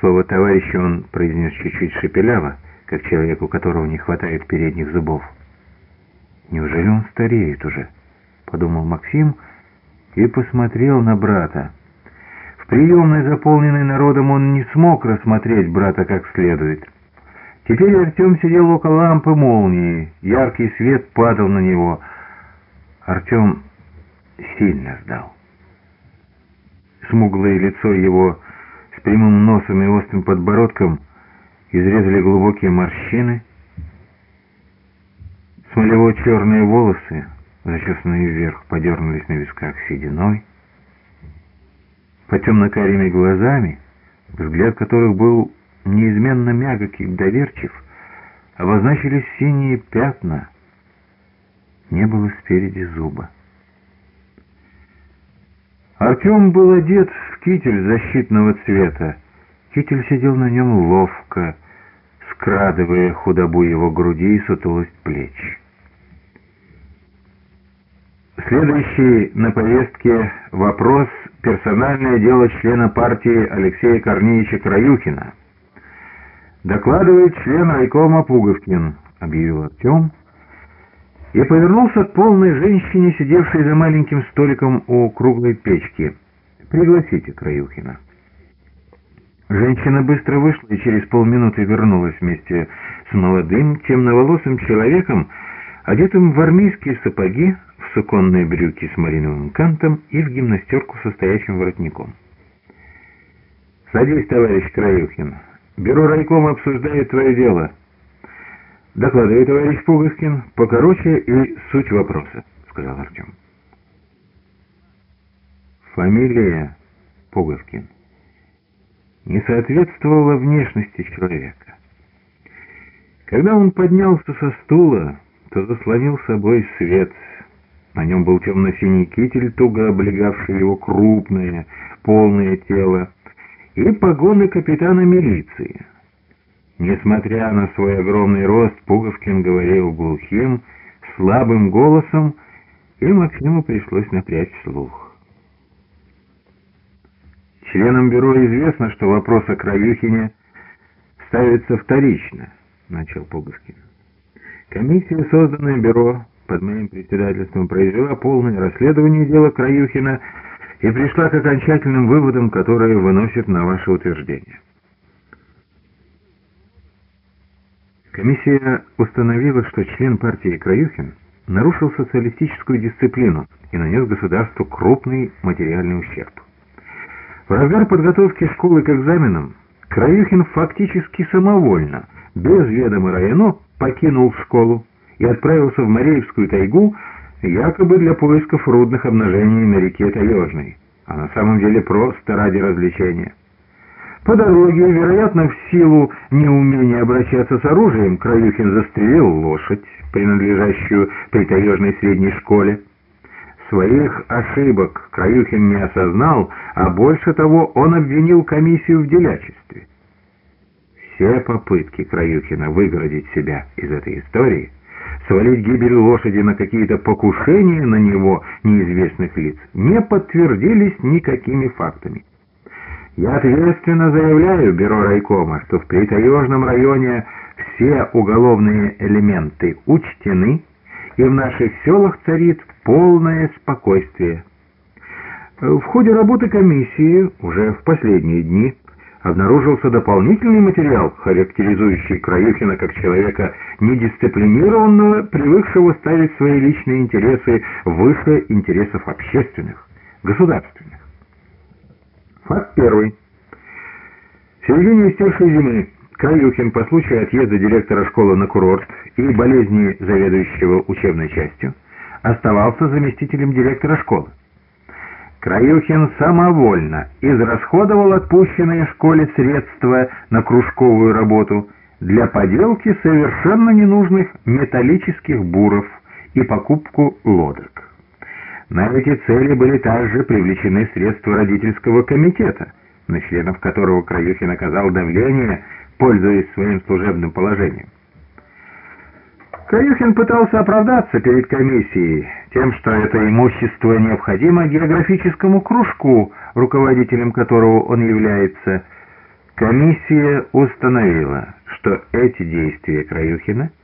Слово «товарищ» он произнес чуть-чуть шепеляво, как человек, у которого не хватает передних зубов. «Неужели он стареет уже?» — подумал Максим и посмотрел на брата. В приемной, заполненной народом, он не смог рассмотреть брата как следует. Теперь Артем сидел около лампы молнии, яркий свет падал на него. Артем сильно сдал. Смуглое лицо его прямым носом и острым подбородком изрезали глубокие морщины. Смолево-черные волосы, зачесанные вверх, подернулись на висках сединой. По темно-карими глазами, взгляд которых был неизменно мягок и доверчив, обозначились синие пятна. Не было спереди зуба. Артем был одет китель защитного цвета. Китель сидел на нем ловко, скрадывая худобу его груди и сутулость плеч. Следующий на повестке вопрос «Персональное дело члена партии Алексея Корнеевича Краюхина». «Докладывает член райкома Пуговкин», — объявил Артем, и повернулся к полной женщине, сидевшей за маленьким столиком у круглой печки. «Пригласите Краюхина». Женщина быстро вышла и через полминуты вернулась вместе с молодым, темноволосым человеком, одетым в армейские сапоги, в суконные брюки с мариновым кантом и в гимнастерку со стоячим воротником. «Садись, товарищ Краюхин», Бюро райкома обсуждает твое дело. Докладывай, товарищ Пуговкин, покороче и суть вопроса, сказал Артем. Фамилия Пуговкин не соответствовала внешности человека. Когда он поднялся со стула, то заслонил собой свет. На нем был темно-синий китель, туго облегавший его крупное, полное тело, и погоны капитана милиции. Несмотря на свой огромный рост, Пуговкин говорил глухим, слабым голосом, и Максиму пришлось напрячь слух. Членам бюро известно, что вопрос о Краюхине ставится вторично, начал Пуговкин. Комиссия, созданная бюро под моим председательством, произвела полное расследование дела Краюхина и пришла к окончательным выводам, которые выносят на ваше утверждение. Комиссия установила, что член партии Краюхин нарушил социалистическую дисциплину и нанес государству крупный материальный ущерб. В разгар подготовки школы к экзаменам Краюхин фактически самовольно, без ведома районо, покинул школу и отправился в Мореевскую тайгу, якобы для поисков рудных обнажений на реке Таежной, а на самом деле просто ради развлечения. По дороге, вероятно, в силу неумения обращаться с оружием, Краюхин застрелил лошадь, принадлежащую притаежной средней школе. Своих ошибок Краюхин не осознал, а больше того, он обвинил комиссию в делячестве. Все попытки Краюхина выгородить себя из этой истории – свалить гибель лошади на какие-то покушения на него неизвестных лиц не подтвердились никакими фактами. Я ответственно заявляю Бюро райкома, что в Притаежном районе все уголовные элементы учтены, и в наших селах царит полное спокойствие. В ходе работы комиссии уже в последние дни обнаружился дополнительный материал, характеризующий Краюхина как человека недисциплинированного, привыкшего ставить свои личные интересы выше интересов общественных, государственных. Факт первый. В середине истекшей зимы Краюхин по случаю отъезда директора школы на курорт и болезни заведующего учебной частью оставался заместителем директора школы. Краюхин самовольно израсходовал отпущенные школе средства на кружковую работу для поделки совершенно ненужных металлических буров и покупку лодок. На эти цели были также привлечены средства родительского комитета, на членов которого Краюхин оказал давление, пользуясь своим служебным положением. Краюхин пытался оправдаться перед комиссией тем, что это имущество необходимо географическому кружку, руководителем которого он является. Комиссия установила, что эти действия Краюхина –